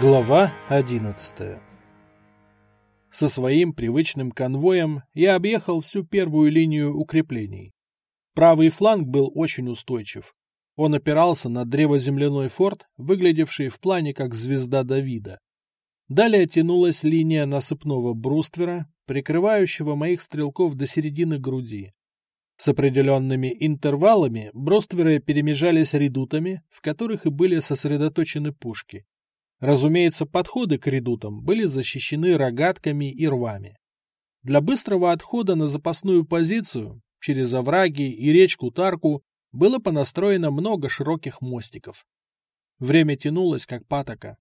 Глава 11 Со своим привычным конвоем я объехал всю первую линию укреплений. Правый фланг был очень устойчив. Он опирался на древоземляной форт, выглядевший в плане как звезда Давида. Далее тянулась линия насыпного бруствера, прикрывающего моих стрелков до середины груди. С определенными интервалами брустверы перемежались редутами, в которых и были сосредоточены пушки. Разумеется, подходы к редутам были защищены рогатками и рвами. Для быстрого отхода на запасную позицию через овраги и речку Тарку было понастроено много широких мостиков. Время тянулось, как патока.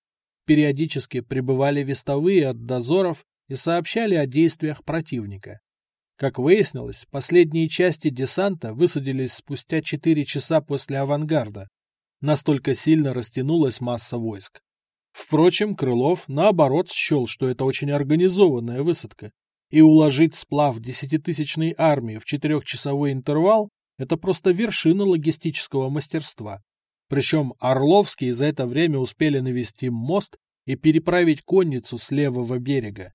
Периодически прибывали вестовые от дозоров и сообщали о действиях противника. Как выяснилось, последние части десанта высадились спустя 4 часа после авангарда. Настолько сильно растянулась масса войск. Впрочем, Крылов, наоборот, счел, что это очень организованная высадка, и уложить сплав десятитысячной армии в четырехчасовой интервал – это просто вершина логистического мастерства. Причем Орловские за это время успели навести мост и переправить конницу с левого берега.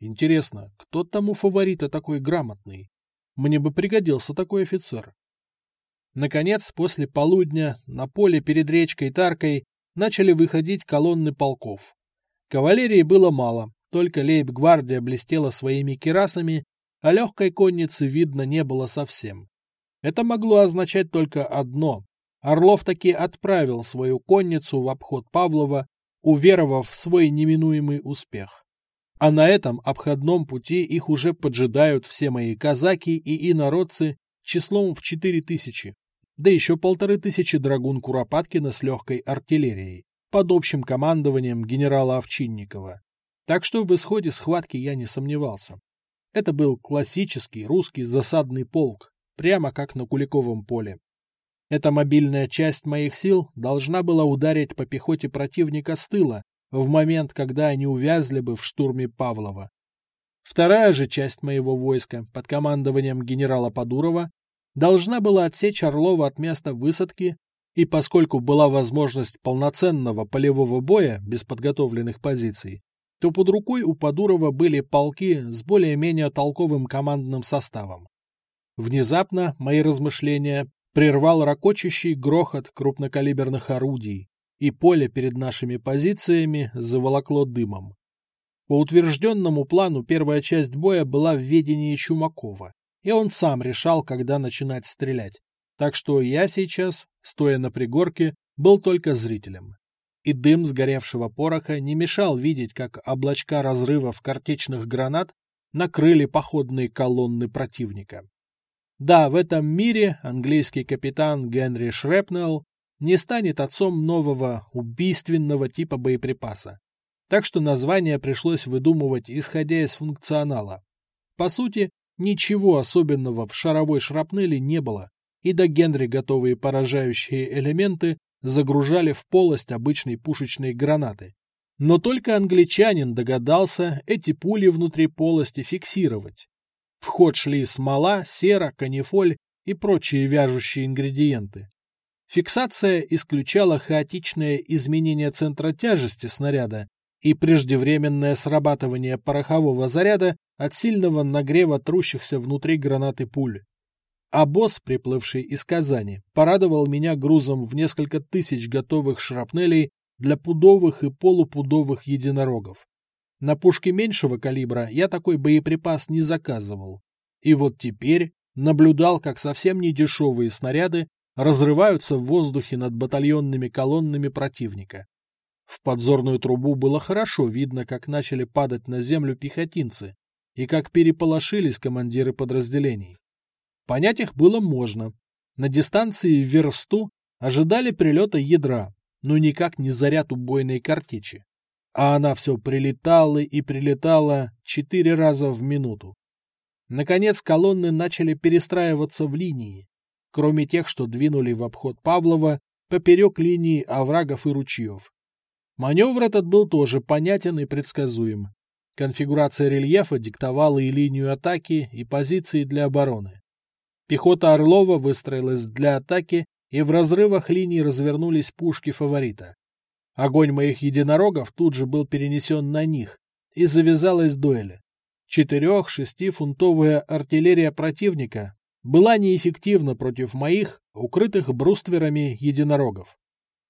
Интересно, кто там у фаворита такой грамотный? Мне бы пригодился такой офицер. Наконец, после полудня, на поле перед речкой Таркой начали выходить колонны полков. Кавалерии было мало, только лейб-гвардия блестела своими керасами, а легкой конницы видно не было совсем. Это могло означать только одно. Орлов таки отправил свою конницу в обход Павлова, уверовав в свой неминуемый успех. А на этом обходном пути их уже поджидают все мои казаки и инородцы числом в четыре тысячи да еще полторы тысячи драгун Куропаткина с легкой артиллерией, под общим командованием генерала Овчинникова. Так что в исходе схватки я не сомневался. Это был классический русский засадный полк, прямо как на Куликовом поле. Эта мобильная часть моих сил должна была ударить по пехоте противника с тыла в момент, когда они увязли бы в штурме Павлова. Вторая же часть моего войска под командованием генерала Подурова должна была отсечь Орлова от места высадки, и поскольку была возможность полноценного полевого боя без подготовленных позиций, то под рукой у Подурова были полки с более-менее толковым командным составом. Внезапно мои размышления прервал ракочущий грохот крупнокалиберных орудий, и поле перед нашими позициями заволокло дымом. По утвержденному плану первая часть боя была в ведении Чумакова и он сам решал, когда начинать стрелять. Так что я сейчас, стоя на пригорке, был только зрителем. И дым сгоревшего пороха не мешал видеть, как облачка разрывов картечных гранат накрыли походные колонны противника. Да, в этом мире английский капитан Генри Шрепнелл не станет отцом нового убийственного типа боеприпаса. Так что название пришлось выдумывать, исходя из функционала. По сути, Ничего особенного в шаровой шрапнели не было, и до Генри готовые поражающие элементы загружали в полость обычной пушечной гранаты. Но только англичанин догадался эти пули внутри полости фиксировать. В ход шли смола, сера, канифоль и прочие вяжущие ингредиенты. Фиксация исключала хаотичное изменение центра тяжести снаряда и преждевременное срабатывание порохового заряда от сильного нагрева трущихся внутри гранаты пуль. А босс, приплывший из Казани, порадовал меня грузом в несколько тысяч готовых шрапнелей для пудовых и полупудовых единорогов. На пушке меньшего калибра я такой боеприпас не заказывал. И вот теперь наблюдал, как совсем не дешевые снаряды разрываются в воздухе над батальонными колоннами противника. В подзорную трубу было хорошо видно, как начали падать на землю пехотинцы и как переполошились командиры подразделений. Понять их было можно. На дистанции в версту ожидали прилета ядра, но никак не заряд убойной картечи. А она все прилетала и прилетала четыре раза в минуту. Наконец колонны начали перестраиваться в линии, кроме тех, что двинули в обход Павлова поперек линии оврагов и ручьев. Маневр этот был тоже понятен и предсказуем. Конфигурация рельефа диктовала и линию атаки, и позиции для обороны. Пехота Орлова выстроилась для атаки, и в разрывах линий развернулись пушки фаворита. Огонь моих единорогов тут же был перенесен на них, и завязалась дуэль. Четырех-шестифунтовая артиллерия противника была неэффективна против моих, укрытых брустверами единорогов.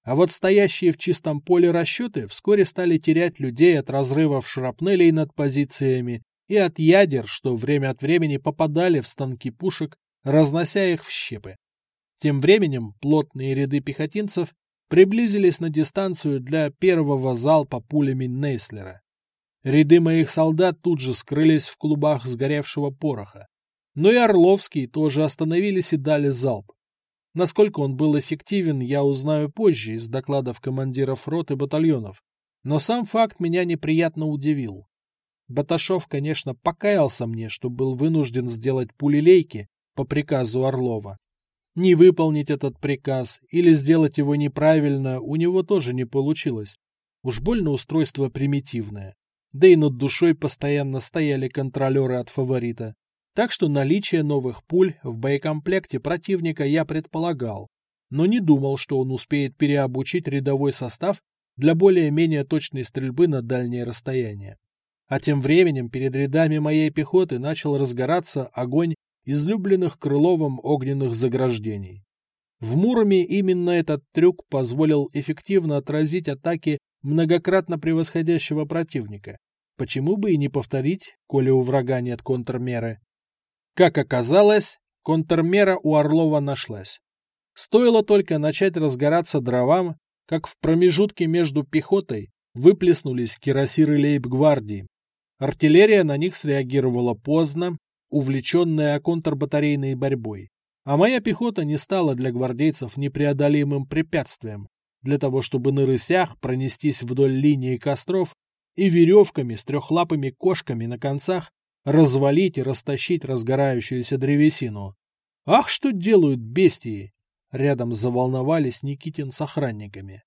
А вот стоящие в чистом поле расчеты вскоре стали терять людей от разрывов шрапнелей над позициями и от ядер, что время от времени попадали в станки пушек, разнося их в щепы. Тем временем плотные ряды пехотинцев приблизились на дистанцию для первого залпа пулями Нейслера. Ряды моих солдат тут же скрылись в клубах сгоревшего пороха. Но и Орловский тоже остановились и дали залп. Насколько он был эффективен, я узнаю позже из докладов командиров рот и батальонов. Но сам факт меня неприятно удивил. Баташов, конечно, покаялся мне, что был вынужден сделать пулелейки по приказу Орлова. Не выполнить этот приказ или сделать его неправильно у него тоже не получилось. Уж больно устройство примитивное. Да и над душой постоянно стояли контролеры от фаворита. Так что наличие новых пуль в боекомплекте противника я предполагал, но не думал, что он успеет переобучить рядовой состав для более-менее точной стрельбы на дальнее расстояние. А тем временем перед рядами моей пехоты начал разгораться огонь излюбленных Крыловым огненных заграждений. В Муроме именно этот трюк позволил эффективно отразить атаки многократно превосходящего противника. Почему бы и не повторить, коли у врага нет контрмеры? Как оказалось, контрмера у Орлова нашлась. Стоило только начать разгораться дровам, как в промежутке между пехотой выплеснулись кирасиры лейб-гвардии. Артиллерия на них среагировала поздно, увлеченная контрбатарейной борьбой. А моя пехота не стала для гвардейцев непреодолимым препятствием для того, чтобы на рысях пронестись вдоль линии костров и веревками с трехлапыми кошками на концах развалить и растащить разгорающуюся древесину. Ах, что делают бестии! Рядом заволновались Никитин с охранниками.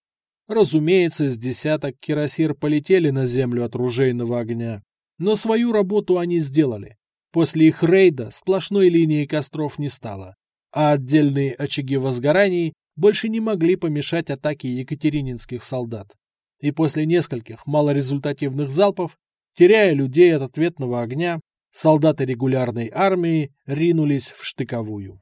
Разумеется, с десяток кирасир полетели на землю от ружейного огня, но свою работу они сделали. После их рейда сплошной линии костров не стало, а отдельные очаги возгораний больше не могли помешать атаке екатерининских солдат. И после нескольких малорезультативных залпов, теряя людей от ответного огня, солдаты регулярной армии ринулись в штыковую.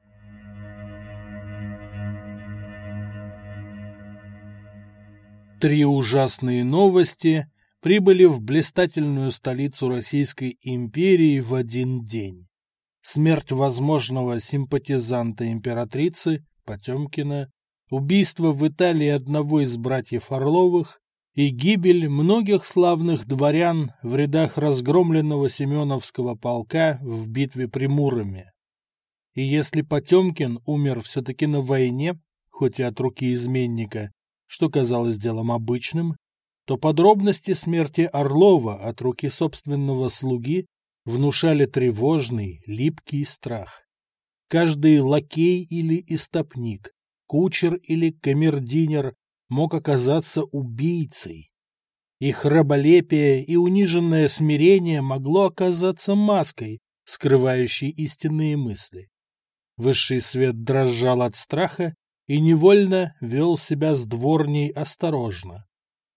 Три ужасные новости прибыли в блистательную столицу Российской империи в один день. Смерть возможного симпатизанта императрицы Потемкина, убийство в Италии одного из братьев Орловых и гибель многих славных дворян в рядах разгромленного Семеновского полка в битве при Муроме. И если Потемкин умер все-таки на войне, хоть и от руки изменника, что казалось делом обычным, то подробности смерти Орлова от руки собственного слуги внушали тревожный, липкий страх. Каждый лакей или истопник, кучер или камердинер мог оказаться убийцей. Их раболепие и униженное смирение могло оказаться маской, скрывающей истинные мысли. Высший свет дрожал от страха и невольно вел себя с дворней осторожно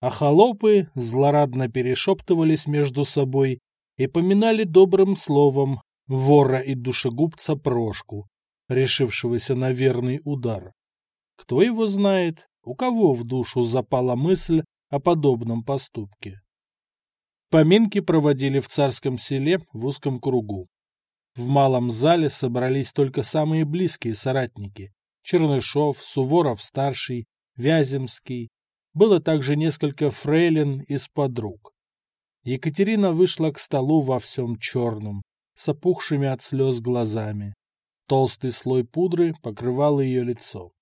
а холопы злорадно перешептывались между собой и поминали добрым словом вора и душегубца Прошку, решившегося на верный удар. Кто его знает, у кого в душу запала мысль о подобном поступке. Поминки проводили в царском селе в узком кругу. В малом зале собрались только самые близкие соратники — Чернышов, Суворов-старший, Вяземский, было также несколько фрейлин из подруг. Екатерина вышла к столу во всем черном, с опухшими от слез глазами. Толстый слой пудры покрывал ее лицо.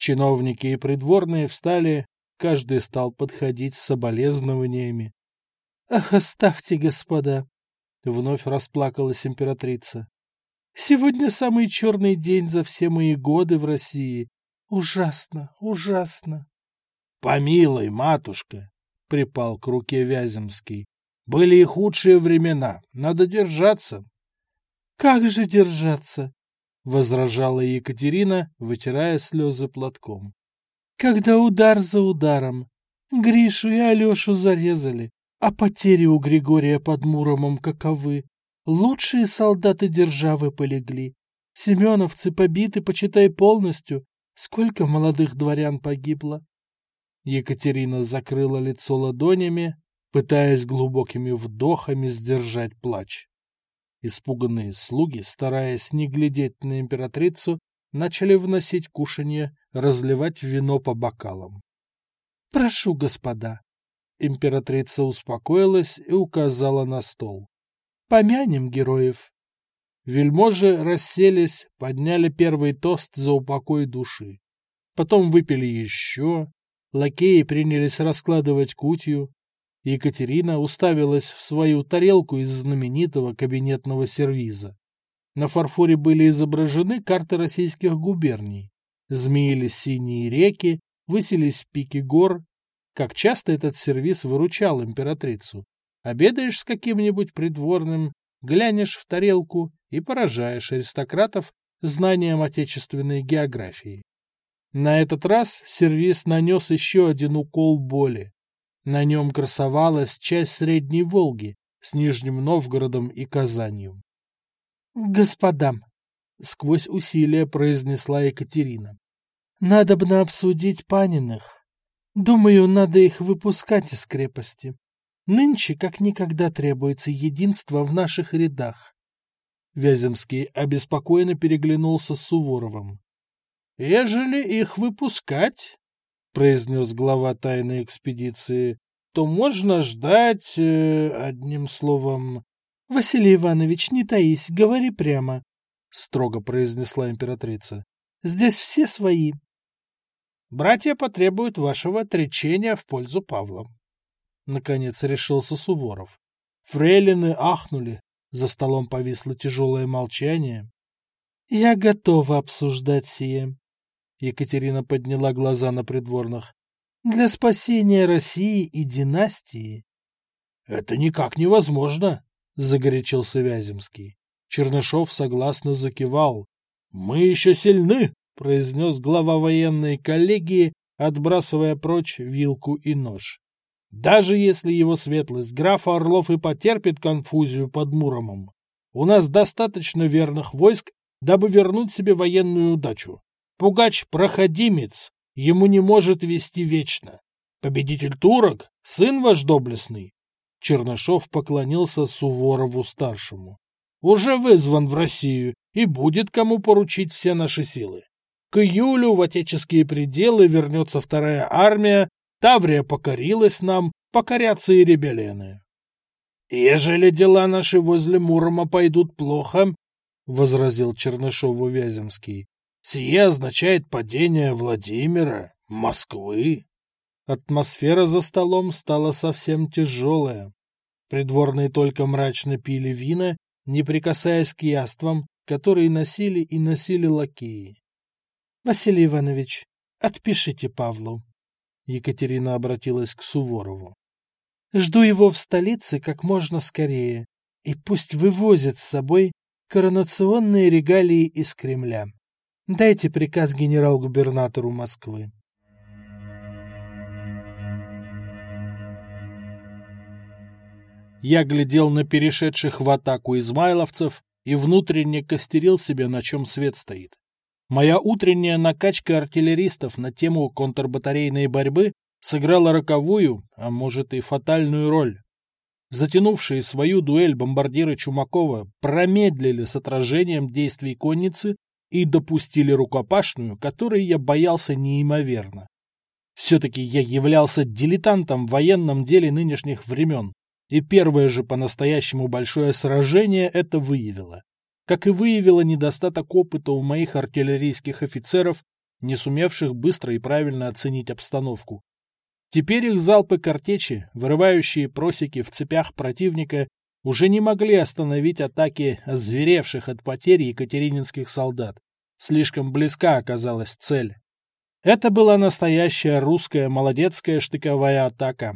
Чиновники и придворные встали, каждый стал подходить с соболезнованиями. — Ах, оставьте, господа! — вновь расплакалась императрица. — Сегодня самый черный день за все мои годы в России. Ужасно, ужасно. Помилуй, матушка, припал к руке Вяземский. Были и худшие времена, надо держаться. Как же держаться? Возражала Екатерина, вытирая слезы платком. Когда удар за ударом. Гришу и Алешу зарезали, а потери у Григория под Муромом каковы. Лучшие солдаты державы полегли. Семеновцы побиты, почитай, полностью. Сколько молодых дворян погибло? Екатерина закрыла лицо ладонями, пытаясь глубокими вдохами сдержать плач. Испуганные слуги, стараясь не глядеть на императрицу, начали вносить кушанье, разливать вино по бокалам. — Прошу, господа. Императрица успокоилась и указала на стол. — Помянем героев. Вельможи расселись, подняли первый тост за упокой души. Потом выпили еще, лакеи принялись раскладывать кутью, Екатерина уставилась в свою тарелку из знаменитого кабинетного сервиза. На фарфоре были изображены карты российских губерний. Змеились синие реки, высились пики гор. Как часто этот сервиз выручал императрицу. Обедаешь с каким-нибудь придворным, глянешь в тарелку и поражаешь аристократов знанием отечественной географии. На этот раз сервиз нанес еще один укол боли. На нем красовалась часть Средней Волги с Нижним Новгородом и Казанью. «Господам!» — сквозь усилия произнесла Екатерина. «Надо бы обсудить Паниных. Думаю, надо их выпускать из крепости. Нынче как никогда требуется единство в наших рядах». Вяземский обеспокоенно переглянулся с Суворовым. «Ежели их выпускать, — произнес глава тайной экспедиции, — то можно ждать, э, одним словом... — Василий Иванович, не таись, говори прямо, — строго произнесла императрица. — Здесь все свои. — Братья потребуют вашего отречения в пользу Павла. Наконец решился Суворов. Фрейлины ахнули, за столом повисло тяжелое молчание. — Я готова обсуждать сие, Екатерина подняла глаза на придворных. «Для спасения России и династии». «Это никак невозможно», — загорячился Вяземский. Чернышов согласно закивал. «Мы еще сильны», — произнес глава военной коллегии, отбрасывая прочь вилку и нож. «Даже если его светлость граф Орлов и потерпит конфузию под Муромом, у нас достаточно верных войск, дабы вернуть себе военную удачу. Пугач — проходимец, ему не может вести вечно. Победитель турок — сын ваш доблестный. Чернышов поклонился Суворову-старшему. Уже вызван в Россию и будет кому поручить все наши силы. К июлю в отеческие пределы вернется вторая армия, Таврия покорилась нам, покорятся и ребелены. Ежели дела наши возле Мурома пойдут плохо, — возразил Чернышову Вяземский, Сие означает падение Владимира, Москвы. Атмосфера за столом стала совсем тяжелая. Придворные только мрачно пили вина, не прикасаясь к яствам, которые носили и носили лакеи. — Василий Иванович, отпишите Павлу. Екатерина обратилась к Суворову. — Жду его в столице как можно скорее, и пусть вывозит с собой коронационные регалии из Кремля. Дайте приказ генерал-губернатору Москвы. Я глядел на перешедших в атаку измайловцев и внутренне костерил себе, на чем свет стоит. Моя утренняя накачка артиллеристов на тему контрбатарейной борьбы сыграла роковую, а может и фатальную роль. Затянувшие свою дуэль бомбардиры Чумакова промедлили с отражением действий конницы и допустили рукопашную, которой я боялся неимоверно. Все-таки я являлся дилетантом в военном деле нынешних времен, и первое же по-настоящему большое сражение это выявило. Как и выявило недостаток опыта у моих артиллерийских офицеров, не сумевших быстро и правильно оценить обстановку. Теперь их залпы картечи, вырывающие просеки в цепях противника, уже не могли остановить атаки озверевших от потери екатерининских солдат. Слишком близка оказалась цель. Это была настоящая русская молодецкая штыковая атака,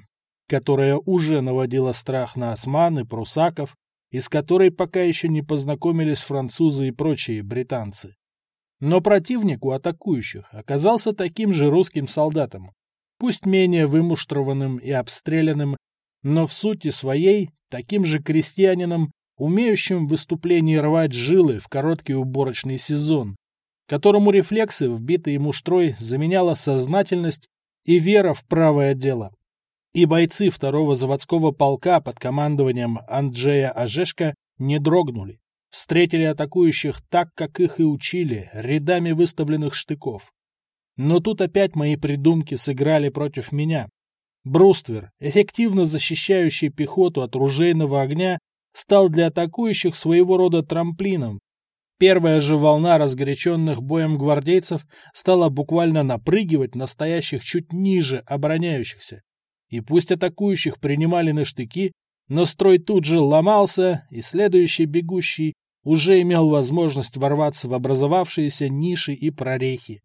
которая уже наводила страх на осман и прусаков, и с которой пока еще не познакомились французы и прочие британцы. Но противник у атакующих оказался таким же русским солдатом, пусть менее вымуштрованным и обстрелянным, но в сути своей таким же крестьянином, умеющим в выступлении рвать жилы в короткий уборочный сезон, которому рефлексы, вбитые муштрой, заменяла сознательность и вера в правое дело. И бойцы второго заводского полка под командованием Анджея Ажешка не дрогнули, встретили атакующих так, как их и учили, рядами выставленных штыков. Но тут опять мои придумки сыграли против меня. Бруствер, эффективно защищающий пехоту от ружейного огня, стал для атакующих своего рода трамплином. Первая же волна разгоряченных боем гвардейцев стала буквально напрыгивать на стоящих чуть ниже обороняющихся. И пусть атакующих принимали на штыки, но строй тут же ломался, и следующий бегущий уже имел возможность ворваться в образовавшиеся ниши и прорехи.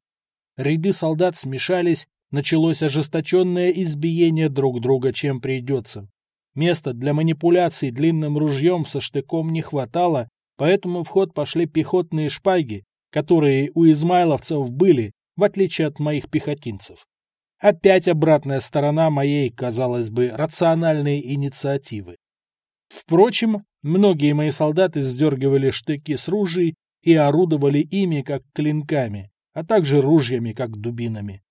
Ряды солдат смешались, началось ожесточенное избиение друг друга, чем придется. Места для манипуляций длинным ружьем со штыком не хватало, поэтому в ход пошли пехотные шпаги, которые у измайловцев были, в отличие от моих пехотинцев. Опять обратная сторона моей, казалось бы, рациональной инициативы. Впрочем, многие мои солдаты сдергивали штыки с ружей и орудовали ими, как клинками, а также ружьями, как дубинами.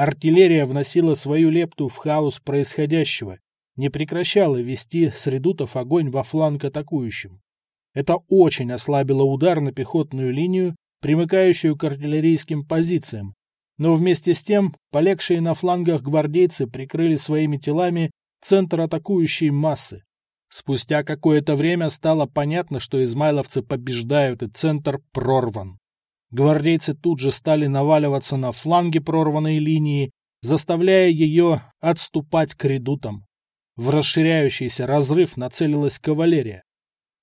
Артиллерия вносила свою лепту в хаос происходящего, не прекращала вести с редутов огонь во фланг атакующим. Это очень ослабило удар на пехотную линию, примыкающую к артиллерийским позициям, но вместе с тем полегшие на флангах гвардейцы прикрыли своими телами центр атакующей массы. Спустя какое-то время стало понятно, что измайловцы побеждают и центр прорван. Гвардейцы тут же стали наваливаться на фланги прорванной линии, заставляя ее отступать к редутам. В расширяющийся разрыв нацелилась кавалерия.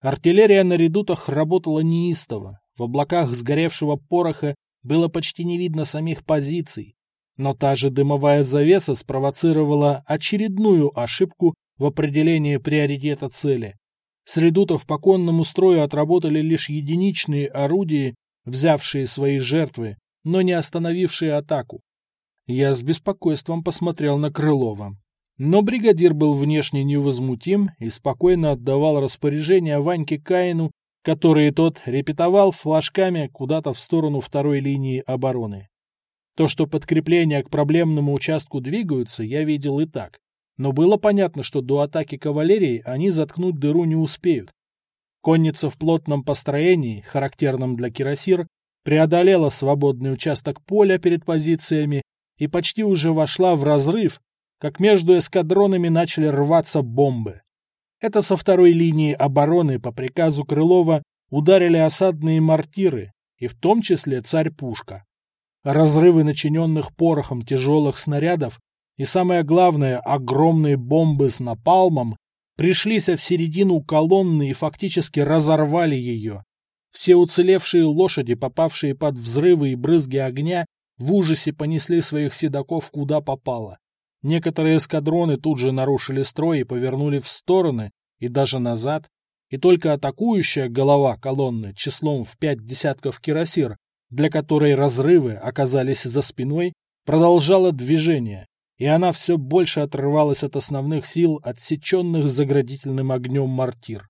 Артиллерия на редутах работала неистово. В облаках сгоревшего пороха было почти не видно самих позиций. Но та же дымовая завеса спровоцировала очередную ошибку в определении приоритета цели. С редутов по конному строю отработали лишь единичные орудия, взявшие свои жертвы, но не остановившие атаку. Я с беспокойством посмотрел на Крылова. Но бригадир был внешне невозмутим и спокойно отдавал распоряжения Ваньке Каину, которые тот репетовал флажками куда-то в сторону второй линии обороны. То, что подкрепления к проблемному участку двигаются, я видел и так но было понятно, что до атаки кавалерии они заткнуть дыру не успеют. Конница в плотном построении, характерном для кирасир, преодолела свободный участок поля перед позициями и почти уже вошла в разрыв, как между эскадронами начали рваться бомбы. Это со второй линии обороны по приказу Крылова ударили осадные мортиры, и в том числе царь-пушка. Разрывы начиненных порохом тяжелых снарядов и самое главное, огромные бомбы с напалмом пришлись в середину колонны и фактически разорвали ее. Все уцелевшие лошади, попавшие под взрывы и брызги огня, в ужасе понесли своих седаков куда попало. Некоторые эскадроны тут же нарушили строй и повернули в стороны и даже назад, и только атакующая голова колонны числом в пять десятков кирасир, для которой разрывы оказались за спиной, продолжала движение, и она все больше отрывалась от основных сил, отсеченных заградительным огнем мортир.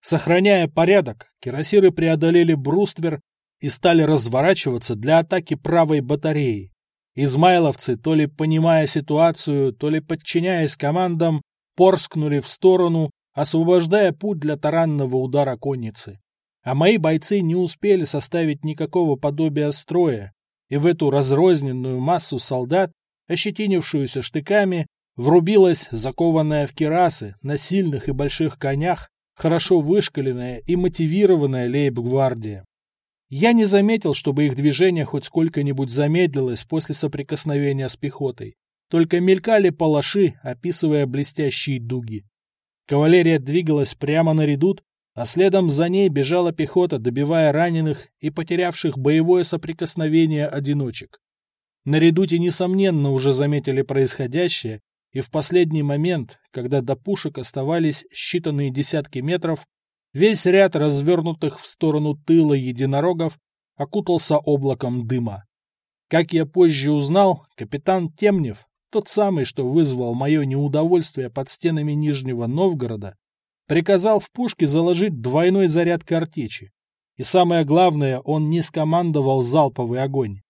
Сохраняя порядок, кирасиры преодолели бруствер и стали разворачиваться для атаки правой батареи. Измайловцы, то ли понимая ситуацию, то ли подчиняясь командам, порскнули в сторону, освобождая путь для таранного удара конницы. А мои бойцы не успели составить никакого подобия строя, и в эту разрозненную массу солдат ощетинившуюся штыками, врубилась, закованная в керасы, на сильных и больших конях, хорошо вышкаленная и мотивированная лейб-гвардия. Я не заметил, чтобы их движение хоть сколько-нибудь замедлилось после соприкосновения с пехотой. Только мелькали палаши, описывая блестящие дуги. Кавалерия двигалась прямо на редут, а следом за ней бежала пехота, добивая раненых и потерявших боевое соприкосновение одиночек. На редуте, несомненно, уже заметили происходящее, и в последний момент, когда до пушек оставались считанные десятки метров, весь ряд развернутых в сторону тыла единорогов окутался облаком дыма. Как я позже узнал, капитан Темнев, тот самый, что вызвал мое неудовольствие под стенами Нижнего Новгорода, приказал в пушке заложить двойной заряд картечи. И самое главное, он не скомандовал залповый огонь.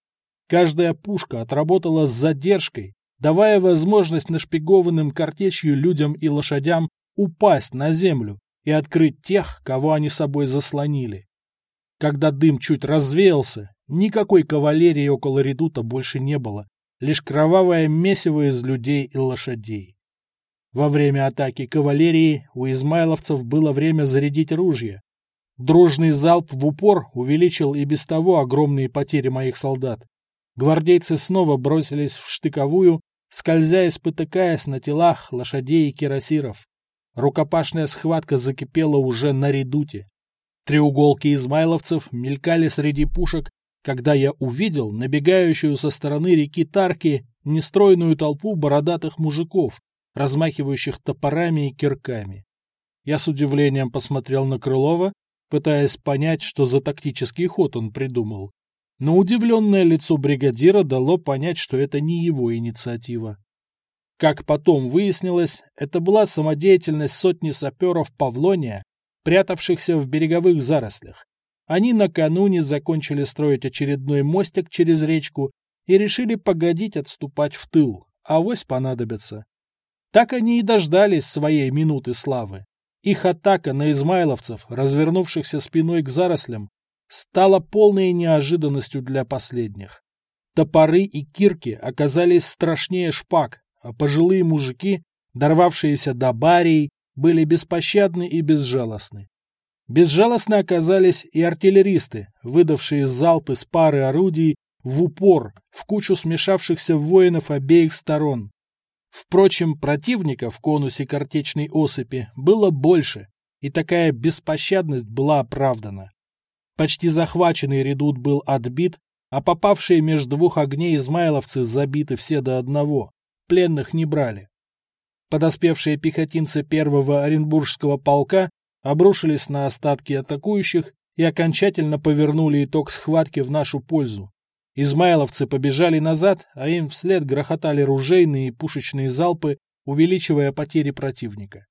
Каждая пушка отработала с задержкой, давая возможность нашпигованным картечью людям и лошадям упасть на землю и открыть тех, кого они собой заслонили. Когда дым чуть развеялся, никакой кавалерии около редута больше не было, лишь кровавое месиво из людей и лошадей. Во время атаки кавалерии у измайловцев было время зарядить ружья. Дружный залп в упор увеличил и без того огромные потери моих солдат. Гвардейцы снова бросились в штыковую, скользя и спотыкаясь на телах лошадей и кирасиров. Рукопашная схватка закипела уже на редуте. Треуголки измайловцев мелькали среди пушек, когда я увидел набегающую со стороны реки Тарки нестройную толпу бородатых мужиков, размахивающих топорами и кирками. Я с удивлением посмотрел на Крылова, пытаясь понять, что за тактический ход он придумал. Но удивленное лицо бригадира дало понять, что это не его инициатива. Как потом выяснилось, это была самодеятельность сотни саперов Павлония, прятавшихся в береговых зарослях. Они накануне закончили строить очередной мостик через речку и решили погодить отступать в тыл, а авось понадобится. Так они и дождались своей минуты славы. Их атака на измайловцев, развернувшихся спиной к зарослям, стала полной неожиданностью для последних. Топоры и кирки оказались страшнее шпаг, а пожилые мужики, дорвавшиеся до барий, были беспощадны и безжалостны. Безжалостны оказались и артиллеристы, выдавшие залпы с пары орудий в упор в кучу смешавшихся воинов обеих сторон. Впрочем, противника в конусе картечной осыпи было больше, и такая беспощадность была оправдана. Почти захваченный редут был отбит, а попавшие между двух огней измайловцы забиты все до одного. Пленных не брали. Подоспевшие пехотинцы первого Оренбургского полка обрушились на остатки атакующих и окончательно повернули итог схватки в нашу пользу. Измайловцы побежали назад, а им вслед грохотали ружейные и пушечные залпы, увеличивая потери противника.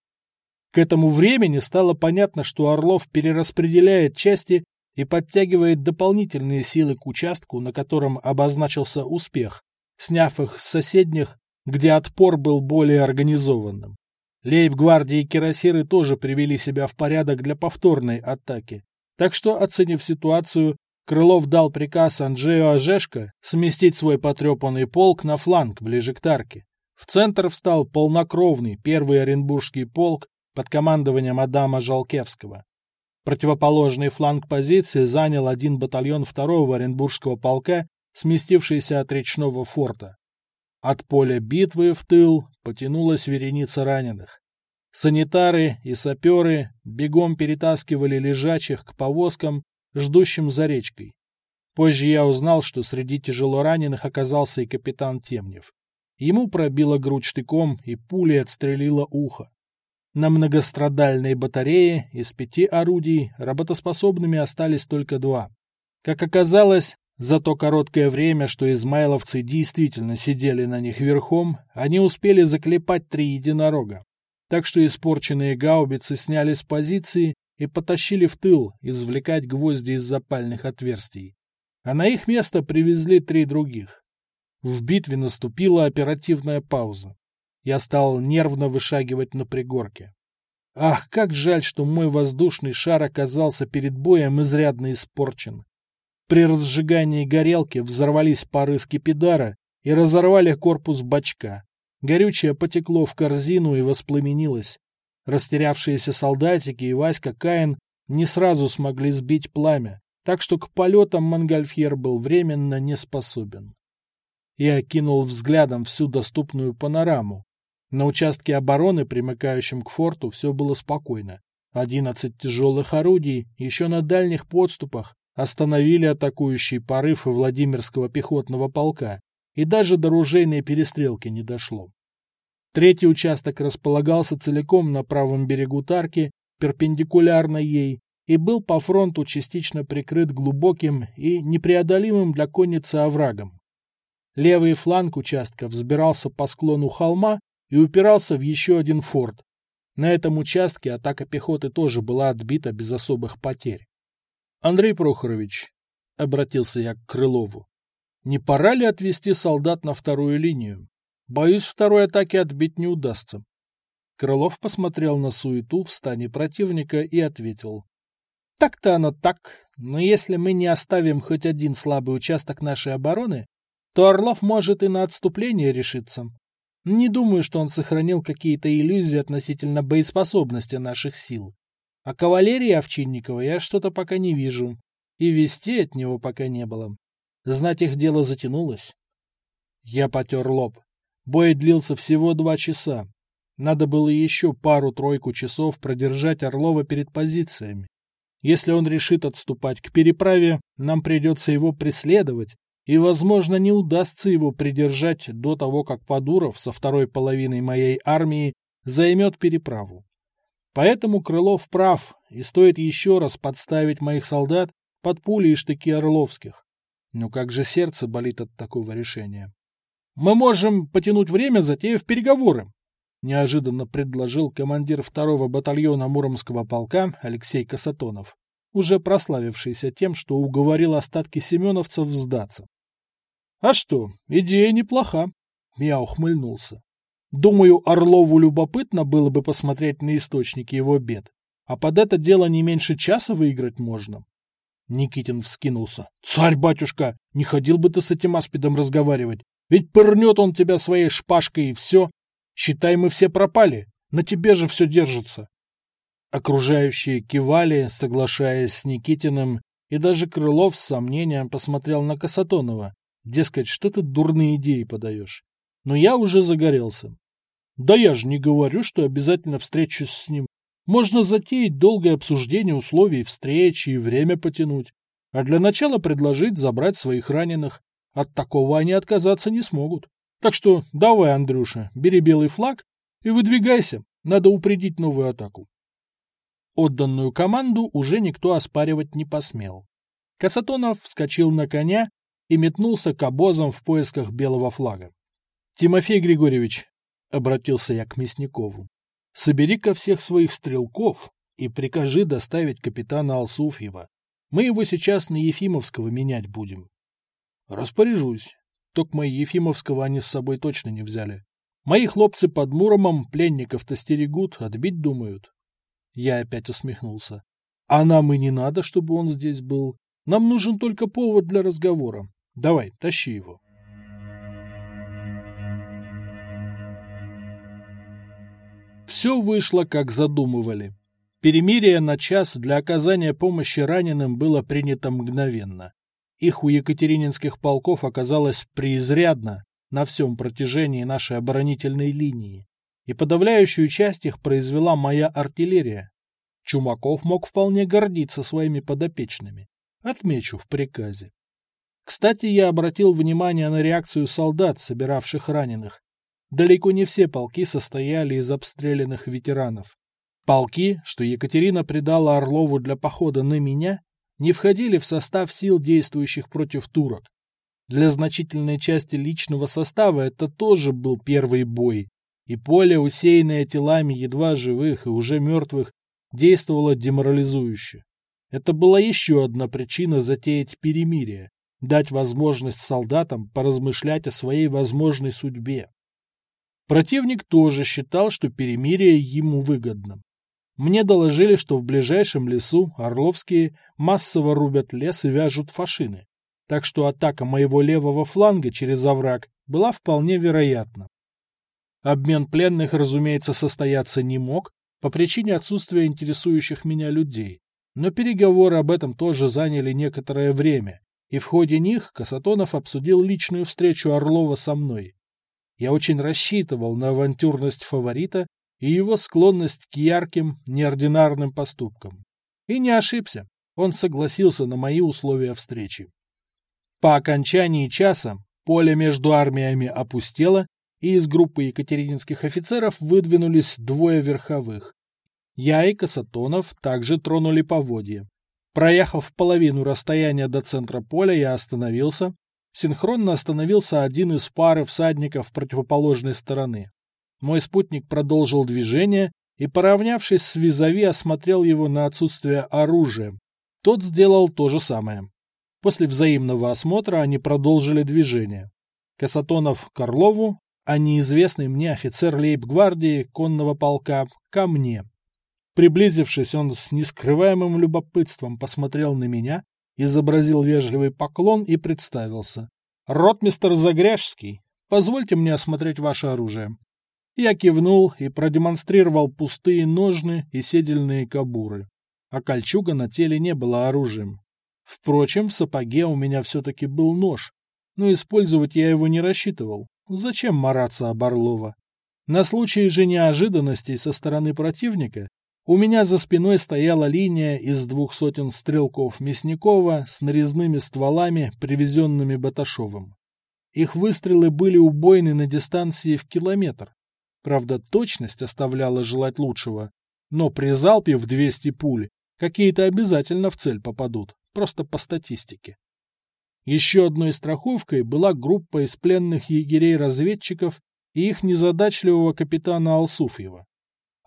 К этому времени стало понятно, что Орлов перераспределяет части и подтягивает дополнительные силы к участку, на котором обозначился успех, сняв их с соседних, где отпор был более организованным. Лейб-гвардии кирасиры тоже привели себя в порядок для повторной атаки. Так что, оценив ситуацию, Крылов дал приказ Анджею Ажешко сместить свой потрепанный полк на фланг ближе к Тарке. В центр встал полнокровный первый Оренбургский полк под командованием Адама Жалкевского. Противоположный фланг позиции занял один батальон второго Оренбургского полка, сместившийся от речного форта. От поля битвы в тыл потянулась вереница раненых. Санитары и саперы бегом перетаскивали лежачих к повозкам ждущим за речкой. Позже я узнал, что среди тяжелораненых оказался и капитан Темнев. Ему пробило грудь штыком и пулей отстрелило ухо. На многострадальной батарее из пяти орудий работоспособными остались только два. Как оказалось, за то короткое время, что измайловцы действительно сидели на них верхом, они успели заклепать три единорога. Так что испорченные гаубицы сняли с позиции и потащили в тыл извлекать гвозди из запальных отверстий. А на их место привезли три других. В битве наступила оперативная пауза. Я стал нервно вышагивать на пригорке. Ах, как жаль, что мой воздушный шар оказался перед боем изрядно испорчен. При разжигании горелки взорвались пары скипидара и разорвали корпус бачка. Горючее потекло в корзину и воспламенилось. Растерявшиеся солдатики и Васька Каин не сразу смогли сбить пламя, так что к полетам Монгольфьер был временно не способен. Я окинул взглядом всю доступную панораму. На участке обороны, примыкающем к форту, все было спокойно. Одиннадцать тяжелых орудий еще на дальних подступах остановили атакующий порыв Владимирского пехотного полка, и даже до ружейной перестрелки не дошло. Третий участок располагался целиком на правом берегу Тарки, перпендикулярно ей, и был по фронту частично прикрыт глубоким и непреодолимым для конницы оврагом. Левый фланг участка взбирался по склону холма и упирался в еще один форт. На этом участке атака пехоты тоже была отбита без особых потерь. — Андрей Прохорович, — обратился я к Крылову, — не пора ли отвести солдат на вторую линию? Боюсь, второй атаки отбить не удастся. Крылов посмотрел на суету в стане противника и ответил. — Так-то оно так, но если мы не оставим хоть один слабый участок нашей обороны, то Орлов может и на отступление решиться. Не думаю, что он сохранил какие-то иллюзии относительно боеспособности наших сил. А кавалерии Овчинникова я что-то пока не вижу. И вести от него пока не было. Знать их дело затянулось. Я потер лоб. Бой длился всего два часа. Надо было еще пару-тройку часов продержать Орлова перед позициями. Если он решит отступать к переправе, нам придется его преследовать, и, возможно, не удастся его придержать до того, как Подуров со второй половиной моей армии займет переправу. Поэтому Крылов прав, и стоит еще раз подставить моих солдат под пули и штыки Орловских. Но как же сердце болит от такого решения. Мы можем потянуть время, затеяв переговоры, неожиданно предложил командир второго батальона Муромского полка Алексей Касатонов, уже прославившийся тем, что уговорил остатки семеновцев сдаться. А что, идея неплоха. Я ухмыльнулся. Думаю, Орлову любопытно было бы посмотреть на источники его бед. А под это дело не меньше часа выиграть можно. Никитин вскинулся. «Царь-батюшка, не ходил бы ты с этим аспидом разговаривать. Ведь пырнет он тебя своей шпажкой и все. Считай, мы все пропали. На тебе же все держится». Окружающие кивали, соглашаясь с Никитиным, и даже Крылов с сомнением посмотрел на Касатонова, Дескать, что ты дурные идеи подаешь. Но я уже загорелся. Да я же не говорю, что обязательно встречусь с ним. Можно затеять долгое обсуждение условий встречи и время потянуть. А для начала предложить забрать своих раненых. От такого они отказаться не смогут. Так что давай, Андрюша, бери белый флаг и выдвигайся. Надо упредить новую атаку. Отданную команду уже никто оспаривать не посмел. Касатонов вскочил на коня и метнулся к обозам в поисках белого флага. — Тимофей Григорьевич, — обратился я к Мясникову, — собери-ка всех своих стрелков и прикажи доставить капитана Алсуфьева. Мы его сейчас на Ефимовского менять будем. — Распоряжусь. Только мои Ефимовского они с собой точно не взяли. Мои хлопцы под Муромом пленников-то стерегут, отбить думают. Я опять усмехнулся. А нам и не надо, чтобы он здесь был. Нам нужен только повод для разговора. Давай, тащи его. Все вышло, как задумывали. Перемирие на час для оказания помощи раненым было принято мгновенно. Их у екатерининских полков оказалось преизрядно на всем протяжении нашей оборонительной линии, и подавляющую часть их произвела моя артиллерия. Чумаков мог вполне гордиться своими подопечными. Отмечу в приказе. Кстати, я обратил внимание на реакцию солдат, собиравших раненых. Далеко не все полки состояли из обстрелянных ветеранов. Полки, что Екатерина придала Орлову для похода на меня, не входили в состав сил, действующих против турок. Для значительной части личного состава это тоже был первый бой, и поле, усеянное телами едва живых и уже мертвых, действовало деморализующе. Это была еще одна причина затеять перемирие дать возможность солдатам поразмышлять о своей возможной судьбе. Противник тоже считал, что перемирие ему выгодно. Мне доложили, что в ближайшем лесу Орловские массово рубят лес и вяжут фашины, так что атака моего левого фланга через овраг была вполне вероятна. Обмен пленных, разумеется, состояться не мог по причине отсутствия интересующих меня людей, но переговоры об этом тоже заняли некоторое время, и в ходе них Касатонов обсудил личную встречу Орлова со мной. Я очень рассчитывал на авантюрность фаворита и его склонность к ярким, неординарным поступкам. И не ошибся, он согласился на мои условия встречи. По окончании часа поле между армиями опустело, и из группы екатерининских офицеров выдвинулись двое верховых. Я и Касатонов также тронули поводья. Проехав половину расстояния до центра поля, я остановился, Синхронно остановился один из пары всадников противоположной стороны. Мой спутник продолжил движение и, поравнявшись с визави, осмотрел его на отсутствие оружия. Тот сделал то же самое. После взаимного осмотра они продолжили движение. Касатонов к Орлову, а неизвестный мне офицер лейб-гвардии конного полка ко мне. Приблизившись, он с нескрываемым любопытством посмотрел на меня, изобразил вежливый поклон и представился. «Ротмистер Загряжский, позвольте мне осмотреть ваше оружие». Я кивнул и продемонстрировал пустые ножны и седельные кобуры. А кольчуга на теле не была оружием. Впрочем, в сапоге у меня все-таки был нож, но использовать я его не рассчитывал. Зачем мараться об Орлова? На случай же неожиданностей со стороны противника у меня за спиной стояла линия из двух сотен стрелков Мясникова с нарезными стволами, привезенными Баташовым. Их выстрелы были убойны на дистанции в километр. Правда, точность оставляла желать лучшего, но при залпе в 200 пуль какие-то обязательно в цель попадут, просто по статистике. Еще одной страховкой была группа из пленных егерей-разведчиков и их незадачливого капитана Алсуфьева.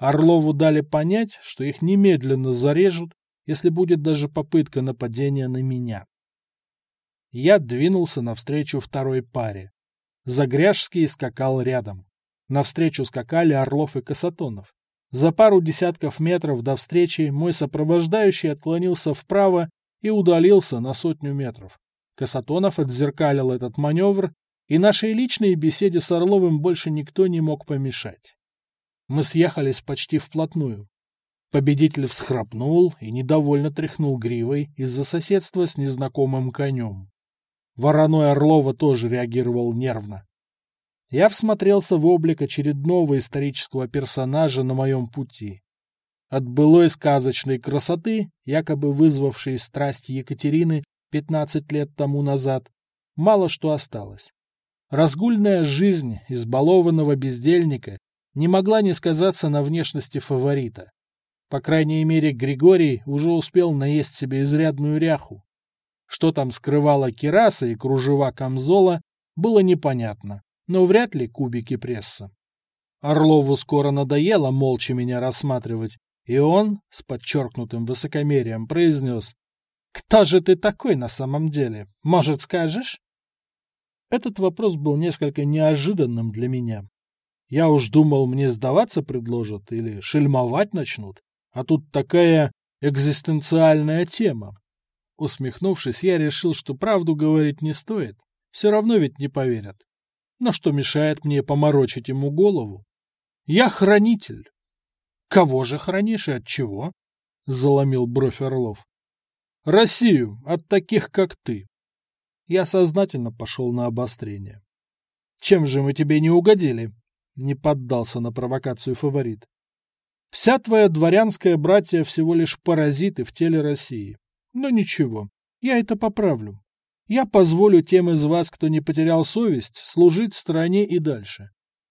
Орлову дали понять, что их немедленно зарежут, если будет даже попытка нападения на меня. Я двинулся навстречу второй паре. Загряжский скакал рядом. Навстречу скакали Орлов и Касатонов. За пару десятков метров до встречи мой сопровождающий отклонился вправо и удалился на сотню метров. Касатонов отзеркалил этот маневр, и нашей личной беседе с Орловым больше никто не мог помешать. Мы съехались почти вплотную. Победитель всхрапнул и недовольно тряхнул гривой из-за соседства с незнакомым конем. Вороной Орлова тоже реагировал нервно я всмотрелся в облик очередного исторического персонажа на моем пути. От былой сказочной красоты, якобы вызвавшей страсть Екатерины 15 лет тому назад, мало что осталось. Разгульная жизнь избалованного бездельника не могла не сказаться на внешности фаворита. По крайней мере, Григорий уже успел наесть себе изрядную ряху. Что там скрывала кераса и кружева камзола, было непонятно но вряд ли кубики пресса. Орлову скоро надоело молча меня рассматривать, и он, с подчеркнутым высокомерием, произнес «Кто же ты такой на самом деле? Может, скажешь?» Этот вопрос был несколько неожиданным для меня. Я уж думал, мне сдаваться предложат или шельмовать начнут, а тут такая экзистенциальная тема. Усмехнувшись, я решил, что правду говорить не стоит. Все равно ведь не поверят. Но что мешает мне поморочить ему голову? Я хранитель. Кого же хранишь и от чего? Заломил бровь Орлов. Россию от таких, как ты. Я сознательно пошел на обострение. Чем же мы тебе не угодили? Не поддался на провокацию фаворит. Вся твоя дворянская братья всего лишь паразиты в теле России. Но ничего, я это поправлю. Я позволю тем из вас, кто не потерял совесть, служить стране и дальше.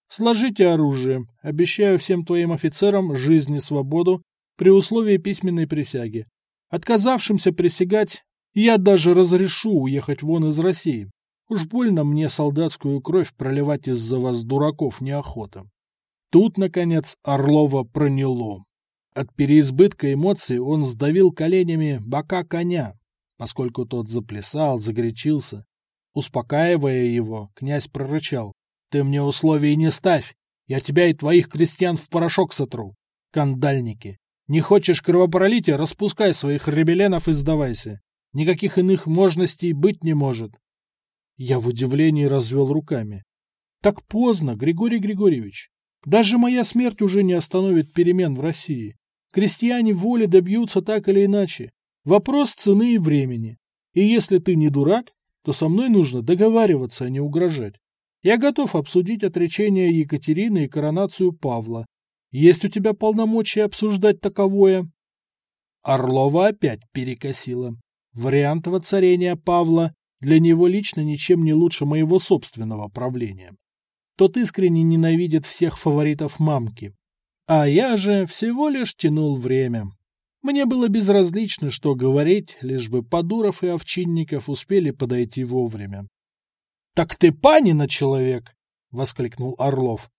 Сложите оружие. Обещаю всем твоим офицерам жизнь и свободу при условии письменной присяги. Отказавшимся присягать я даже разрешу уехать вон из России. Уж больно мне солдатскую кровь проливать из-за вас, дураков, неохота. Тут, наконец, Орлова проняло. От переизбытка эмоций он сдавил коленями бока коня, поскольку тот заплясал, загорячился. Успокаивая его, князь прорычал. — Ты мне условий не ставь! Я тебя и твоих крестьян в порошок сотру! Кандальники! Не хочешь кровопролития, распускай своих ребеленов и сдавайся! Никаких иных можностей быть не может! Я в удивлении развел руками. — Так поздно, Григорий Григорьевич! Даже моя смерть уже не остановит перемен в России. Крестьяне воли добьются так или иначе. Вопрос цены и времени. И если ты не дурак, то со мной нужно договариваться, а не угрожать. Я готов обсудить отречение Екатерины и коронацию Павла. Есть у тебя полномочия обсуждать таковое?» Орлова опять перекосила. Вариант воцарения Павла для него лично ничем не лучше моего собственного правления. Тот искренне ненавидит всех фаворитов мамки. А я же всего лишь тянул время. Мне было безразлично, что говорить, лишь бы Подуров и Овчинников успели подойти вовремя. Так ты Панина человек! — воскликнул Орлов.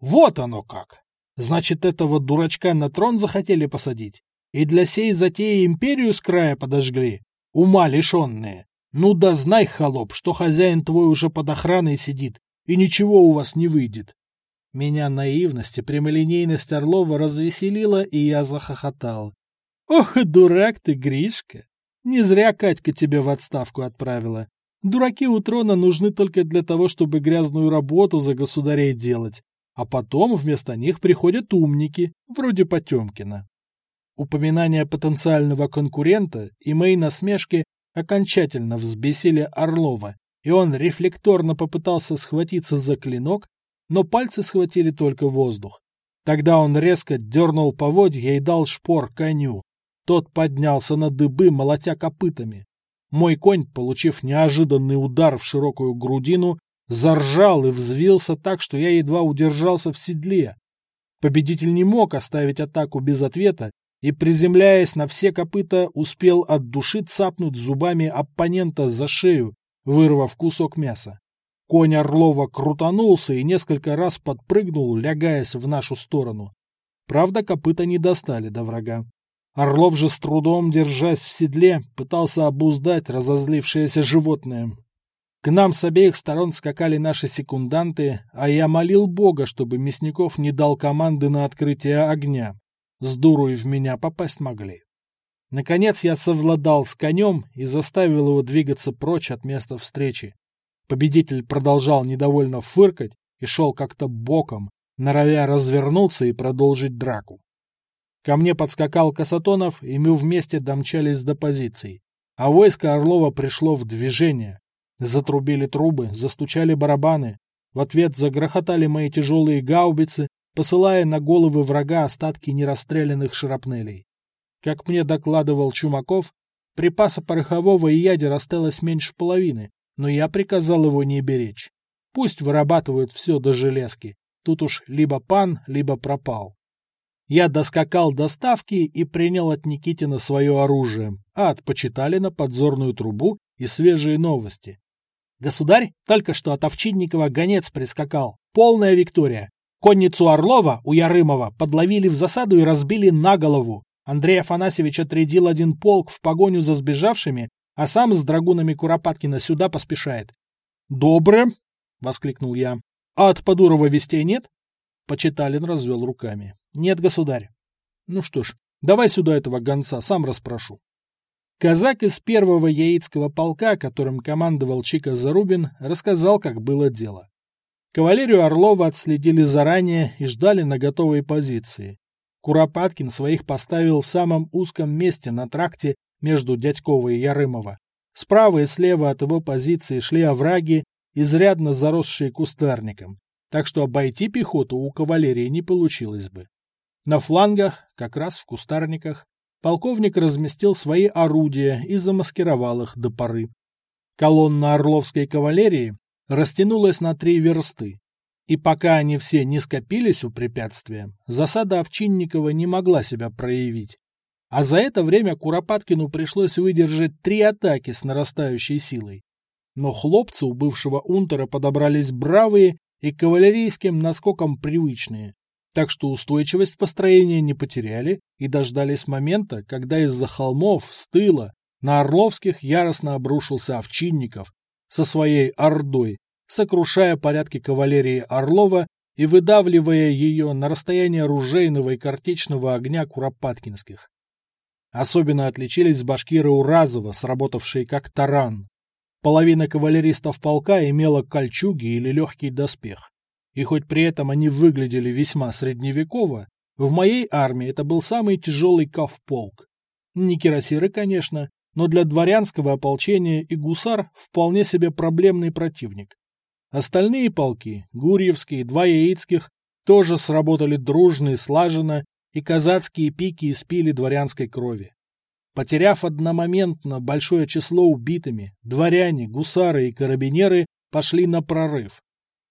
Вот оно как! Значит, этого дурачка на трон захотели посадить? И для сей затеи империю с края подожгли? Ума лишенные! Ну да знай, холоп, что хозяин твой уже под охраной сидит, и ничего у вас не выйдет. Меня наивность и прямолинейность Орлова развеселила, и я захохотал. Ох, дурак ты, Гришка! Не зря Катька тебя в отставку отправила. Дураки у трона нужны только для того, чтобы грязную работу за государей делать, а потом вместо них приходят умники, вроде Потемкина. Упоминание потенциального конкурента и мои насмешки окончательно взбесили Орлова, и он рефлекторно попытался схватиться за клинок, но пальцы схватили только воздух. Тогда он резко дернул поводья и дал шпор коню. Тот поднялся на дыбы, молотя копытами. Мой конь, получив неожиданный удар в широкую грудину, заржал и взвился так, что я едва удержался в седле. Победитель не мог оставить атаку без ответа и, приземляясь на все копыта, успел от души цапнуть зубами оппонента за шею, вырвав кусок мяса. Конь Орлова крутанулся и несколько раз подпрыгнул, лягаясь в нашу сторону. Правда, копыта не достали до врага. Орлов же с трудом, держась в седле, пытался обуздать разозлившееся животное. К нам с обеих сторон скакали наши секунданты, а я молил Бога, чтобы Мясников не дал команды на открытие огня. С дурой в меня попасть могли. Наконец я совладал с конем и заставил его двигаться прочь от места встречи. Победитель продолжал недовольно фыркать и шел как-то боком, норовя развернуться и продолжить драку. Ко мне подскакал Касатонов, и мы вместе домчались до позиций. А войско Орлова пришло в движение. Затрубили трубы, застучали барабаны. В ответ загрохотали мои тяжелые гаубицы, посылая на головы врага остатки нерастрелянных шрапнелей. Как мне докладывал Чумаков, припаса порохового и ядер осталось меньше половины, но я приказал его не беречь. Пусть вырабатывают все до железки. Тут уж либо пан, либо пропал. Я доскакал до ставки и принял от Никитина свое оружие, а от Почиталина подзорную трубу и свежие новости. Государь, только что от Овчинникова гонец прискакал. Полная виктория. Конницу Орлова у Ярымова подловили в засаду и разбили на голову. Андрей Афанасьевич отрядил один полк в погоню за сбежавшими, а сам с драгунами Куропаткина сюда поспешает. «Добре!» — воскликнул я. «А от Подурова вестей нет?» Почиталин развел руками. «Нет, государь». «Ну что ж, давай сюда этого гонца, сам расспрошу». Казак из первого яицкого полка, которым командовал Чика Зарубин, рассказал, как было дело. Кавалерию Орлова отследили заранее и ждали на готовой позиции. Куропаткин своих поставил в самом узком месте на тракте между Дядькова и Ярымова. Справа и слева от его позиции шли овраги, изрядно заросшие кустарником, так что обойти пехоту у кавалерии не получилось бы. На флангах, как раз в кустарниках, полковник разместил свои орудия и замаскировал их до поры. Колонна Орловской кавалерии растянулась на три версты, и пока они все не скопились у препятствия, засада Овчинникова не могла себя проявить. А за это время Куропаткину пришлось выдержать три атаки с нарастающей силой. Но хлопцы у бывшего унтера подобрались бравые и кавалерийским наскоком привычные, так что устойчивость построения не потеряли и дождались момента, когда из-за холмов, с тыла, на Орловских яростно обрушился Овчинников со своей ордой, сокрушая порядки кавалерии Орлова и выдавливая ее на расстояние ружейного и картечного огня Куропаткинских. Особенно отличились башкиры Уразова, сработавшие как таран. Половина кавалеристов полка имела кольчуги или легкий доспех. И хоть при этом они выглядели весьма средневеково, в моей армии это был самый тяжелый кавполк. Не кирасиры, конечно, но для дворянского ополчения и гусар вполне себе проблемный противник. Остальные полки, Гурьевские, два Яицких, тоже сработали дружно и слаженно и казацкие пики испили дворянской крови. Потеряв одномоментно большое число убитыми, дворяне, гусары и карабинеры пошли на прорыв.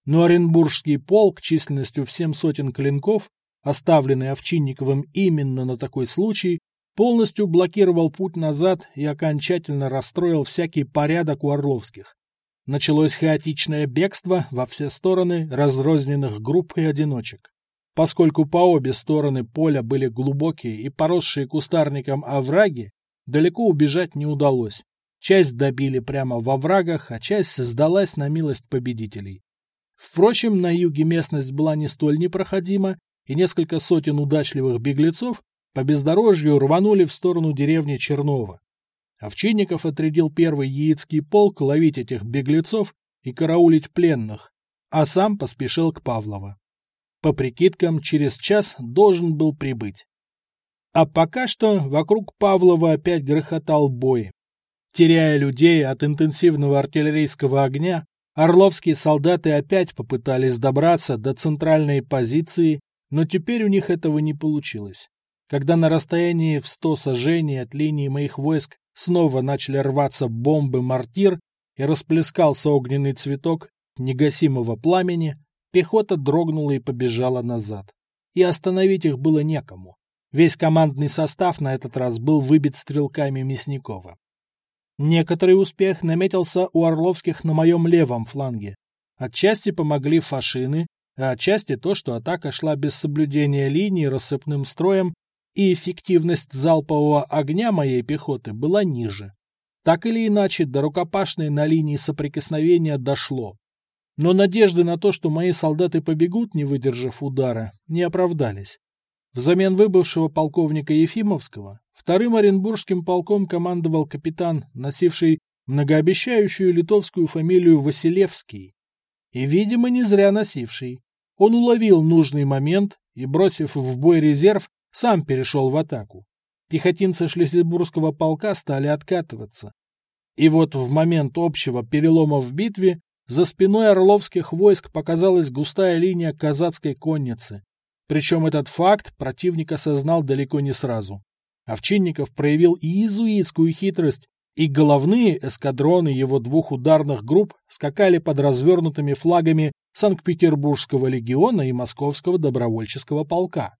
Но Оренбургский полк численностью в семь сотен клинков, оставленный Овчинниковым именно на такой случай, полностью блокировал путь назад и окончательно расстроил всякий порядок у Орловских. Началось хаотичное бегство во все стороны разрозненных групп и одиночек. Поскольку по обе стороны поля были глубокие и поросшие кустарником овраги, далеко убежать не удалось. Часть добили прямо во врагах, а часть сдалась на милость победителей. Впрочем, на юге местность была не столь непроходима, и несколько сотен удачливых беглецов по бездорожью рванули в сторону деревни Чернова. Овчинников отрядил первый яицкий полк ловить этих беглецов и караулить пленных, а сам поспешил к Павлово. По прикидкам, через час должен был прибыть. А пока что вокруг Павлова опять грохотал бой. Теряя людей от интенсивного артиллерийского огня, орловские солдаты опять попытались добраться до центральной позиции, но теперь у них этого не получилось. Когда на расстоянии в сто сажений от линии моих войск снова начали рваться бомбы-мортир и расплескался огненный цветок негасимого пламени, пехота дрогнула и побежала назад. И остановить их было некому. Весь командный состав на этот раз был выбит стрелками Мясникова. Некоторый успех наметился у Орловских на моем левом фланге. Отчасти помогли фашины, а отчасти то, что атака шла без соблюдения линии рассыпным строем и эффективность залпового огня моей пехоты была ниже. Так или иначе, до рукопашной на линии соприкосновения дошло. Но надежды на то, что мои солдаты побегут, не выдержав удара, не оправдались. Взамен выбывшего полковника Ефимовского, вторым Оренбургским полком командовал капитан, носивший многообещающую литовскую фамилию Василевский. И, видимо, не зря носивший. Он уловил нужный момент и, бросив в бой резерв, сам перешел в атаку. Пехотинцы Шлиссельбургского полка стали откатываться. И вот в момент общего перелома в битве за спиной орловских войск показалась густая линия казацкой конницы. Причем этот факт противник осознал далеко не сразу. Овчинников проявил и иезуитскую хитрость, и головные эскадроны его двух ударных групп скакали под развернутыми флагами Санкт-Петербургского легиона и Московского добровольческого полка.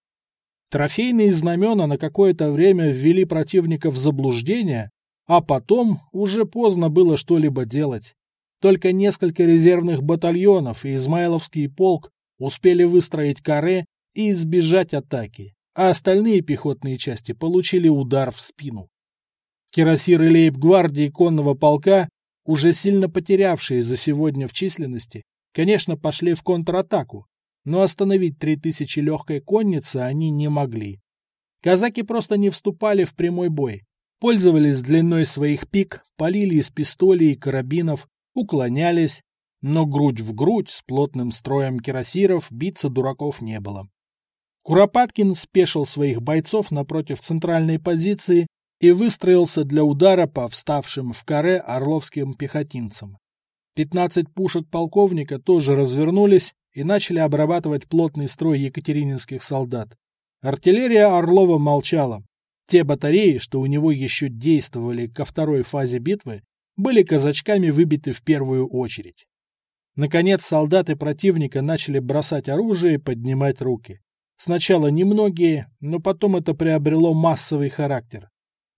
Трофейные знамена на какое-то время ввели противника в заблуждение, а потом уже поздно было что-либо делать. Только несколько резервных батальонов и Измайловский полк успели выстроить каре и избежать атаки, а остальные пехотные части получили удар в спину. Кирасиры лейб-гвардии конного полка, уже сильно потерявшие за сегодня в численности, конечно, пошли в контратаку, но остановить три тысячи легкой конницы они не могли. Казаки просто не вступали в прямой бой, пользовались длиной своих пик, полили из пистолей и карабинов, уклонялись, но грудь в грудь с плотным строем кирасиров биться дураков не было. Куропаткин спешил своих бойцов напротив центральной позиции и выстроился для удара по вставшим в каре орловским пехотинцам. Пятнадцать пушек полковника тоже развернулись и начали обрабатывать плотный строй екатерининских солдат. Артиллерия Орлова молчала. Те батареи, что у него еще действовали ко второй фазе битвы, были казачками выбиты в первую очередь. Наконец солдаты противника начали бросать оружие и поднимать руки. Сначала немногие, но потом это приобрело массовый характер.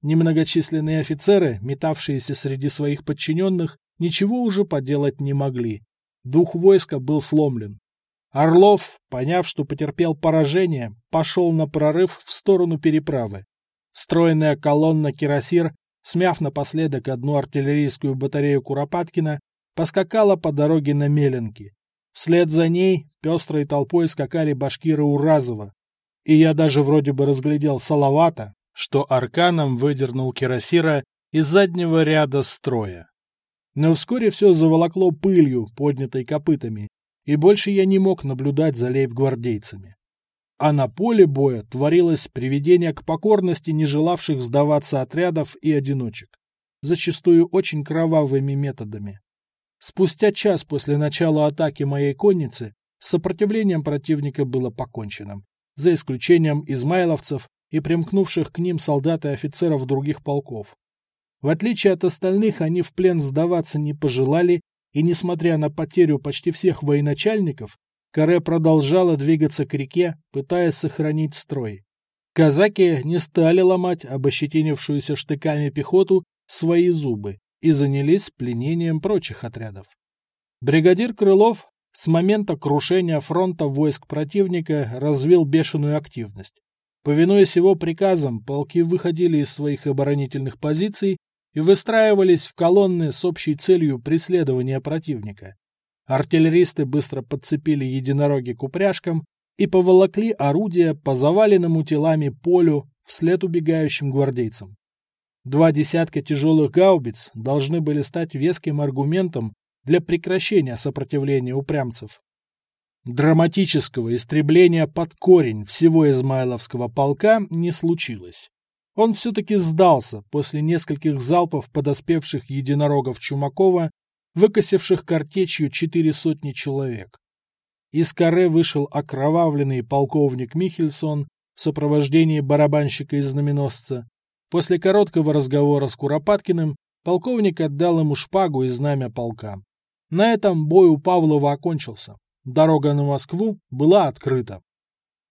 Немногочисленные офицеры, метавшиеся среди своих подчиненных, ничего уже поделать не могли. Дух войска был сломлен. Орлов, поняв, что потерпел поражение, пошел на прорыв в сторону переправы. Стройная колонна кирасир, смяв напоследок одну артиллерийскую батарею Куропаткина, поскакала по дороге на Меленки. Вслед за ней пестрой толпой скакали башкиры Уразова. И я даже вроде бы разглядел Салавата, что арканом выдернул кирасира из заднего ряда строя. Но вскоре все заволокло пылью, поднятой копытами, и больше я не мог наблюдать за лейб-гвардейцами. А на поле боя творилось приведение к покорности не желавших сдаваться отрядов и одиночек, зачастую очень кровавыми методами. Спустя час после начала атаки моей конницы с сопротивлением противника было покончено, за исключением измайловцев и примкнувших к ним солдат и офицеров других полков. В отличие от остальных, они в плен сдаваться не пожелали и, несмотря на потерю почти всех военачальников, Каре продолжала двигаться к реке, пытаясь сохранить строй. Казаки не стали ломать обощетинившуюся штыками пехоту свои зубы и занялись пленением прочих отрядов. Бригадир Крылов с момента крушения фронта войск противника развил бешеную активность. Повинуясь его приказам, полки выходили из своих оборонительных позиций и выстраивались в колонны с общей целью преследования противника. Артиллеристы быстро подцепили единороги к упряжкам и поволокли орудия по заваленному телами полю вслед убегающим гвардейцам. Два десятка тяжелых гаубиц должны были стать веским аргументом для прекращения сопротивления упрямцев. Драматического истребления под корень всего Измайловского полка не случилось. Он все-таки сдался после нескольких залпов подоспевших единорогов Чумакова, выкосивших картечью четыре сотни человек. Из каре вышел окровавленный полковник Михельсон в сопровождении барабанщика и знаменосца. После короткого разговора с Куропаткиным полковник отдал ему шпагу и знамя полка. На этом бой у Павлова окончился. Дорога на Москву была открыта.